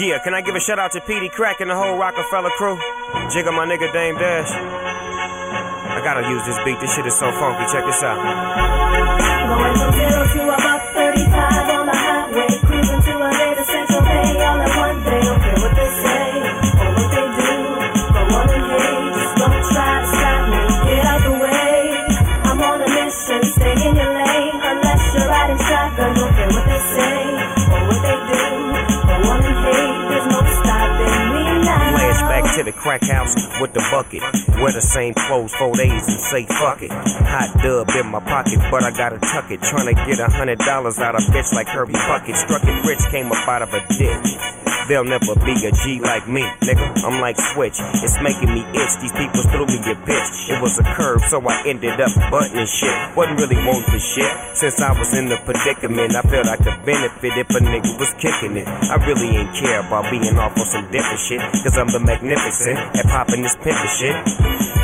Yeah, can I give a shout out to PD Crack and the whole Roc-A-Fella crew? Jigga my nigga Dame Dash. I gotta use this beat, this shit is so funky, check this out. Flashback to the crack house with the bucket. Wear the same clothes four days and say fuck it. Hot dub in my pocket, but I gotta tuck it. Tryna get a hundred dollars out of bitch like Herbie Bucket. Struck it rich, came up out of a ditch. They'll never be a G like me, nigga. I'm like Switch. It's making me itch. These people threw me a bitch. It was a curve, so I ended up buttoning shit. Wasn't really wanting shit. Since I was in the predicament, I felt I could benefit if a nigga was kicking it. I really ain't care about being off on some different shit. Cause I'm the magnificent at popping this pimpin' shit.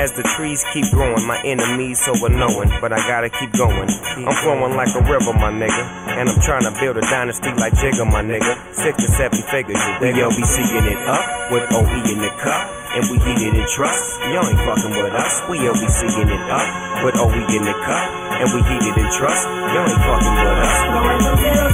As the trees keep growing, my enemies so unknowing, but I gotta keep going. I'm flowing like a river, my nigga, and I'm trying to build a dynasty like Jigga, my nigga. Six to seven figures, you dig? Yo, be seeing it up with OE in the cup, and we heated in trust. Y'all ain't fucking with us. We will be seeing it up with OE in the cup, and we heated in trust. Y'all ain't fucking with us.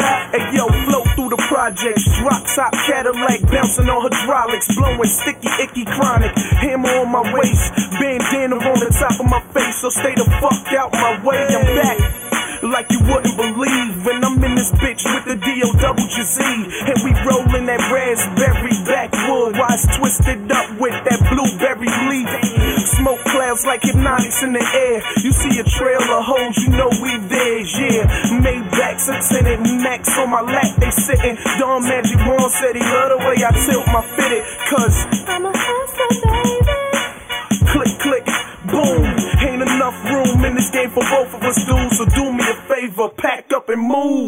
projects. Drop top Cadillac, bouncing on hydraulics, blowing sticky, icky, chronic. Hammer on my waist, bandana on the top of my face. So stay the fuck out my way. I'm back. Like you wouldn't believe when I'm in this bitch with the D.O. double And we rollin' that raspberry backwood Wise twisted up with that blueberry leaf Smoke clouds like hypnotics in the air You see a trail of hoes, you know we A tenant max on my lap, they sitting Don Magic Juan said he love the way I tilt my fitted Cause I'm a hustler, baby. click, click, boom. Ain't enough room in this game for both of us, dudes. So do me a favor, pack up and move.